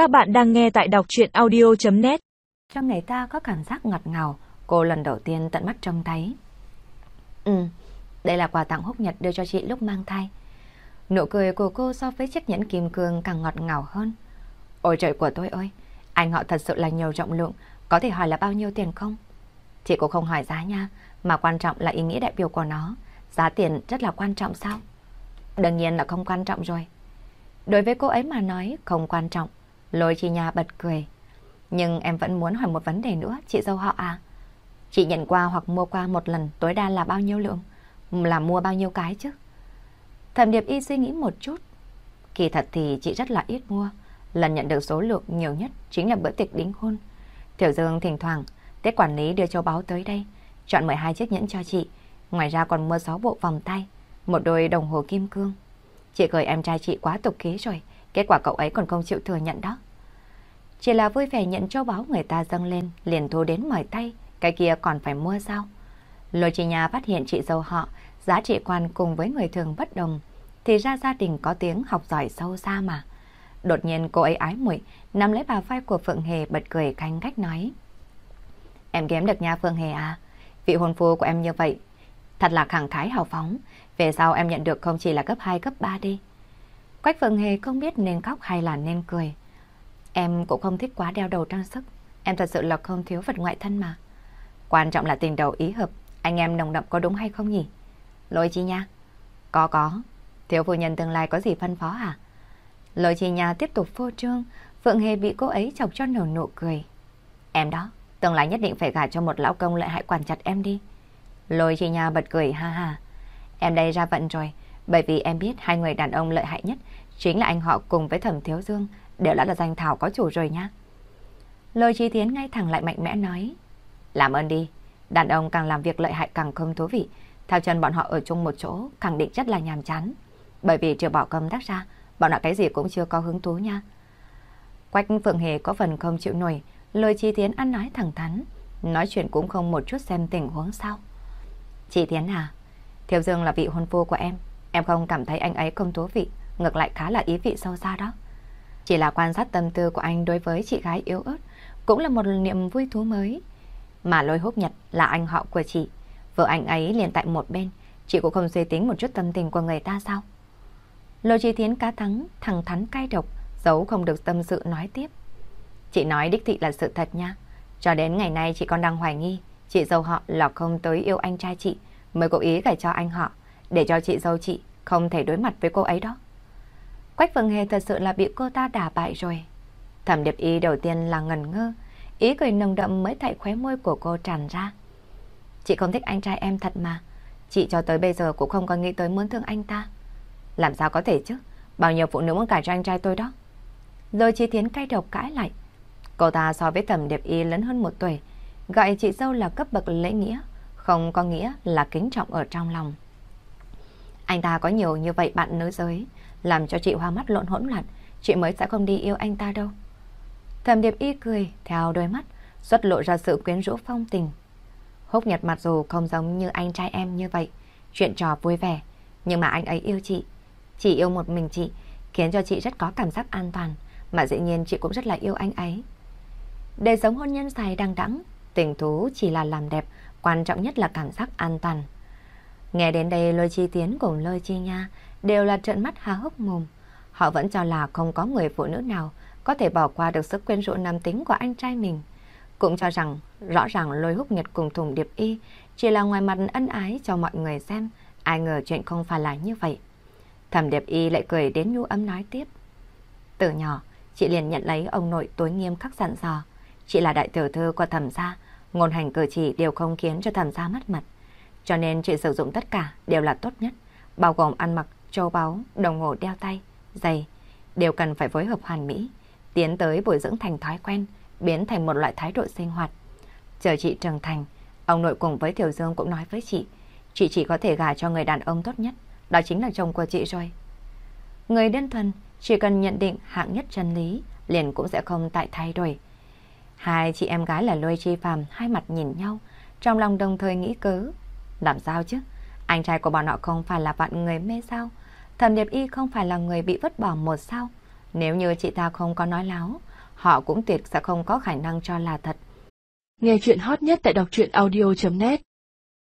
Các bạn đang nghe tại đọc chuyện audio.net Trong người ta có cảm giác ngọt ngào, cô lần đầu tiên tận mắt trông thấy. Ừ, đây là quà tặng húc nhật đưa cho chị lúc mang thai. Nụ cười của cô so với chiếc nhẫn kim cương càng ngọt ngào hơn. Ôi trời của tôi ơi, anh họ thật sự là nhiều trọng lượng, có thể hỏi là bao nhiêu tiền không? Chị cũng không hỏi giá nha, mà quan trọng là ý nghĩa đại biểu của nó. Giá tiền rất là quan trọng sao? Đương nhiên là không quan trọng rồi. Đối với cô ấy mà nói không quan trọng. Lôi chi nhà bật cười. Nhưng em vẫn muốn hỏi một vấn đề nữa, chị dâu họ à. Chị nhận qua hoặc mua qua một lần tối đa là bao nhiêu lượng? Là mua bao nhiêu cái chứ? Thẩm Điệp Y suy nghĩ một chút. Kỳ thật thì chị rất là ít mua. Lần nhận được số lượng nhiều nhất chính là bữa tiệc đính hôn. Tiểu Dương thỉnh thoảng, Tết quản lý đưa châu báo tới đây, chọn 12 chiếc nhẫn cho chị. Ngoài ra còn mua 6 bộ vòng tay, một đôi đồng hồ kim cương. Chị cười em trai chị quá tục khí rồi, kết quả cậu ấy còn không chịu thừa nhận đó. Chỉ là vui vẻ nhận châu báo người ta dâng lên, liền thu đến mỏi tay, cái kia còn phải mua sao? Lôi chị nhà phát hiện chị dâu họ, giá trị quan cùng với người thường bất đồng, thì ra gia đình có tiếng học giỏi sâu xa mà. Đột nhiên cô ấy ái muội nắm lấy bà vai của Phượng Hề bật cười khanh cách nói. Em kiếm được nha Phượng Hề à, vị hôn phu của em như vậy, thật là khẳng khái hào phóng, về sau em nhận được không chỉ là cấp 2 cấp 3 đi. Quách Phượng Hề không biết nên khóc hay là nên cười. Em cũng không thích quá đeo đầu trang sức, em thật sự là không thiếu vật ngoại thân mà. Quan trọng là tình đầu ý hợp, anh em nồng đậm có đúng hay không nhỉ? lôi chi nha? Có có, thiếu phu nhân tương lai có gì phân phó à? Lôi chi nha tiếp tục phô trương, Phượng Hề bị cô ấy chọc cho nở nụ cười. Em đó, tương lai nhất định phải gả cho một lão công lợi hại quản chặt em đi. Lôi chi nha bật cười ha ha. Em đây ra vận rồi, bởi vì em biết hai người đàn ông lợi hại nhất chính là anh họ cùng với thẩm thiếu dương, đều đã là danh thảo có chủ rồi nha. lời chi tiến ngay thẳng lại mạnh mẽ nói. Làm ơn đi, đàn ông càng làm việc lợi hại càng không thú vị. Theo chân bọn họ ở chung một chỗ, khẳng định rất là nhàm chán. Bởi vì trừ bỏ công tác ra, bọn họ cái gì cũng chưa có hứng thú nha. Quách Phượng Hề có phần không chịu nổi, lời Chi Tiến ăn nói thẳng thắn, nói chuyện cũng không một chút xem tình huống sao. Chị Tiến à, thiếu Dương là vị hôn phu của em, em không cảm thấy anh ấy không thú vị, ngược lại khá là ý vị sâu xa đó. Chỉ là quan sát tâm tư của anh đối với chị gái yếu ớt, cũng là một niềm vui thú mới. Mà lôi húc nhật là anh họ của chị, vợ anh ấy liền tại một bên, chị cũng không suy tính một chút tâm tình của người ta sao? Lô Chi Thiến cá thắng, thẳng thắn cay độc, giấu không được tâm sự nói tiếp. Chị nói đích thị là sự thật nha. Cho đến ngày nay chị còn đang hoài nghi, chị dâu họ là không tới yêu anh trai chị, mới cố ý gảy cho anh họ, để cho chị dâu chị không thể đối mặt với cô ấy đó. Quách Phương Hề thật sự là bị cô ta đả bại rồi. Thẩm điệp y đầu tiên là ngần ngơ, ý cười nồng đậm mới tại khóe môi của cô tràn ra. Chị không thích anh trai em thật mà, chị cho tới bây giờ cũng không có nghĩ tới muốn thương anh ta. Làm sao có thể chứ? Bao nhiêu phụ nữ muốn cải cho anh trai tôi đó. Rồi Chi Thiến cay độc cãi lại. Cô ta so với Thẩm Điệp Y lớn hơn một tuổi, gọi chị dâu là cấp bậc lễ nghĩa, không có nghĩa là kính trọng ở trong lòng. Anh ta có nhiều như vậy bạn nữ giới, làm cho chị hoa mắt lộn hỗn loạn, chị mới sẽ không đi yêu anh ta đâu. Thẩm Điệp Y cười theo đôi mắt, xuất lộ ra sự quyến rũ phong tình. Húc Nhật mặc dù không giống như anh trai em như vậy, chuyện trò vui vẻ, nhưng mà anh ấy yêu chị, chỉ yêu một mình chị, khiến cho chị rất có cảm giác an toàn, mà dĩ nhiên chị cũng rất là yêu anh ấy. Để sống hôn nhân dài đăng đẵng, tình thú chỉ là làm đẹp, quan trọng nhất là cảm giác an toàn. Nghe đến đây Lôi Chi Tiến cùng Lôi Chi Nha đều là trợn mắt há hốc mồm. Họ vẫn cho là không có người phụ nữ nào có thể bỏ qua được sức quyến rũ nam tính của anh trai mình. Cũng cho rằng rõ ràng Lôi Húc Nhật cùng Thùng Điệp Y chỉ là ngoài mặt ân ái cho mọi người xem, ai ngờ chuyện không phải là như vậy. Thẩm Điệp Y lại cười đến nhu ấm nói tiếp. Từ nhỏ, chị liền nhận lấy ông nội tối nghiêm khắc dặn dò. Chị là đại tiểu thư của thẩm gia, ngôn hành cử chỉ đều không khiến cho thẩm gia mất mặt. Cho nên chị sử dụng tất cả đều là tốt nhất, bao gồm ăn mặc, châu báu, đồng hồ đeo tay, giày, đều cần phải phối hợp hoàn mỹ, tiến tới bồi dưỡng thành thói quen, biến thành một loại thái độ sinh hoạt. Chờ chị trưởng thành, ông nội cùng với Tiểu Dương cũng nói với chị, chị chỉ có thể gả cho người đàn ông tốt nhất, đó chính là chồng của chị rồi. Người đơn thuần chỉ cần nhận định hạng nhất chân lý, liền cũng sẽ không tại thay đổi. Hai chị em gái là Lôi Chi Phàm hai mặt nhìn nhau, trong lòng đồng thời nghĩ cớ. Làm sao chứ? Anh trai của bọn họ không phải là vạn người mê sao? Thẩm Điệp Y không phải là người bị vứt bỏ một sao? Nếu như chị ta không có nói láo, họ cũng tuyệt sẽ không có khả năng cho là thật. Nghe chuyện hot nhất tại đọc truyện audio.net